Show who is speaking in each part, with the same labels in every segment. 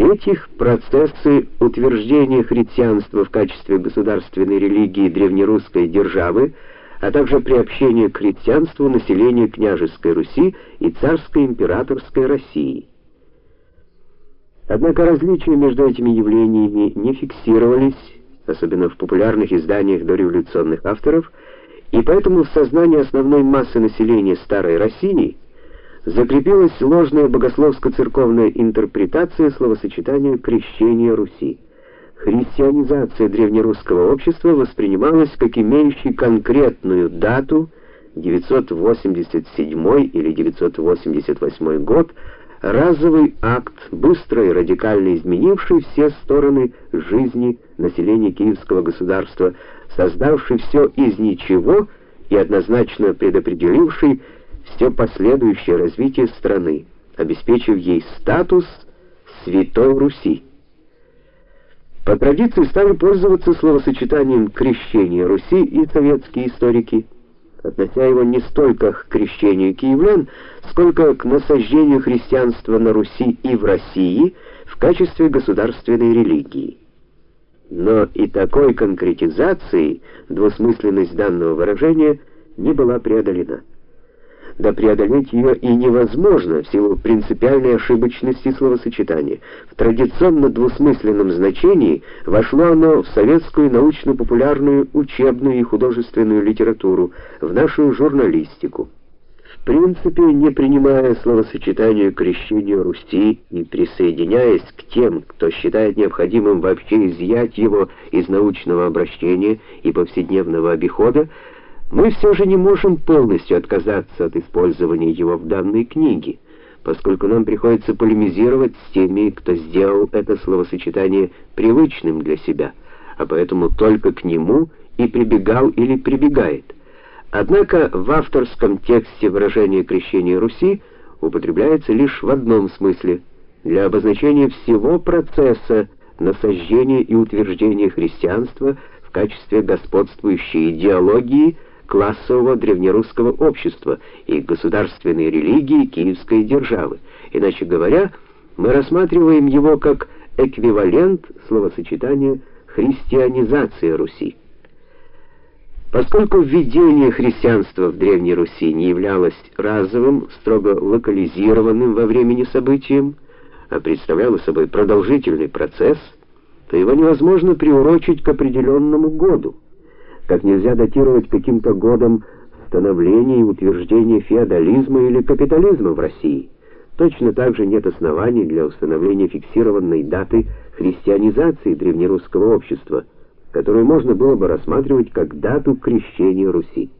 Speaker 1: В-третьих, процессы утверждения христианства в качестве государственной религии древнерусской державы, а также приобщение к христианству населения княжеской Руси и царской императорской России. Однако различия между этими явлениями не фиксировались, особенно в популярных изданиях дореволюционных авторов, и поэтому в сознании основной массы населения старой России закрепилась ложная богословско-церковная интерпретация словосочетания крещение Руси. Христианизация древнерусского общества воспринималась как имеющий конкретную дату 987 или 988 год, разовый акт, быстро и радикально изменивший все стороны жизни населения Киевского государства, создавший все из ничего и однозначно предопределивший все последующее развитие страны, обеспечив ей статус Святой Руси. По традиции стали пользоваться словосочетанием крещение Руси и советские историки, относя его не столько к крещению киевлян, сколько к насаждению христианства на Руси и в России в качестве государственной религии. Но и такой конкретизацией двусмысленность данного выражения не была преодолена да преодолеть ее и невозможно в силу принципиальной ошибочности словосочетания. В традиционно двусмысленном значении вошло оно в советскую научно-популярную, учебную и художественную литературу, в нашу журналистику. В принципе, не принимая словосочетание крещения Руси и присоединяясь к тем, кто считает необходимым вообще изъять его из научного обращения и повседневного обихода, мы все же не можем полностью отказаться от использования его в данной книге, поскольку нам приходится полемизировать с теми, кто сделал это словосочетание привычным для себя, а поэтому только к нему и прибегал или прибегает. Однако в авторском тексте выражение крещения Руси употребляется лишь в одном смысле для обозначения всего процесса насаждения и утверждения христианства в качестве господствующей идеологии классового древнерусского общества и государственной религии киевской державы. Иначе говоря, мы рассматриваем его как эквивалент словосочетания христианизация Руси. Поскольку введение христианства в Древней Руси не являлось разовым, строго локализированным во времени событием, а представляло собой продолжительный процесс, то его невозможно приурочить к определенному году как нельзя датировать каким-то годом становления и утверждения феодализма или капитализма в России. Точно так же нет оснований для установления фиксированной даты христианизации древнерусского общества, которую можно было бы рассматривать как дату крещения Руси.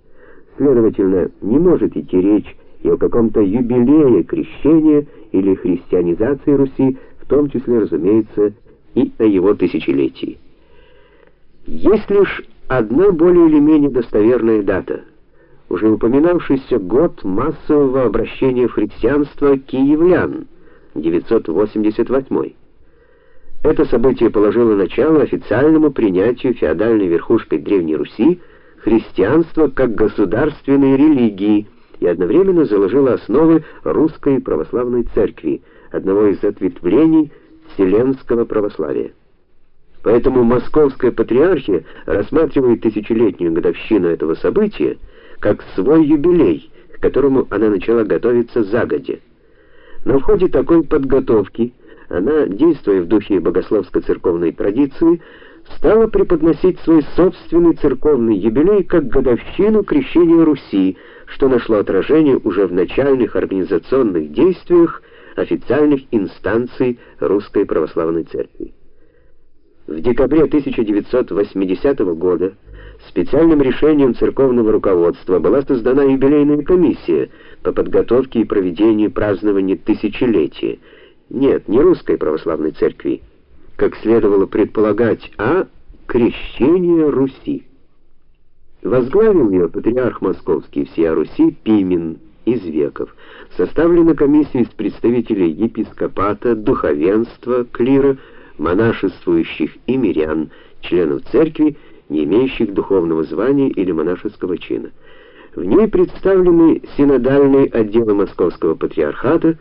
Speaker 1: Следовательно, не может идти речь и о каком-то юбилее крещения или христианизации Руси, в том числе, разумеется, и о его тысячелетии. Есть лишь одна более или менее достоверная дата. Уже упоминавшийся год массового обращения в христианство киевлян 988. Это событие положило начало официальному принятию феодальной верхушкой Древней Руси христианства как государственной религии и одновременно заложило основы русской православной церкви, одного из ответвлений вселенского православия. Поэтому Московская патриархия рассматривает тысячелетнюю годовщину этого события как свой юбилей, к которому она начала готовиться загодя. Но в ходе такой подготовки она, действуя в духе богословско-церковной традиции, стала преподносить свой собственный церковный юбилей как годовщину крещения Руси, что нашло отражение уже в начальных организационных действиях официальных инстанций Русской православной церкви. В декабре 1980 года специальным решением церковного руководства была создана юбилейная комиссия по подготовке и проведению празднования тысячелетия. Нет, не русской православной церкви, как следовало предполагать, а крещения Руси. Возглавил ее патриарх Московский всея Руси Пимен из веков. Составлена комиссия из представителей епископата, духовенства, клира, монашествующих и мирян, членов церкви, не имеющих духовного звания или монашеского чина. В ней представлены синодальные отделы Московского патриархата,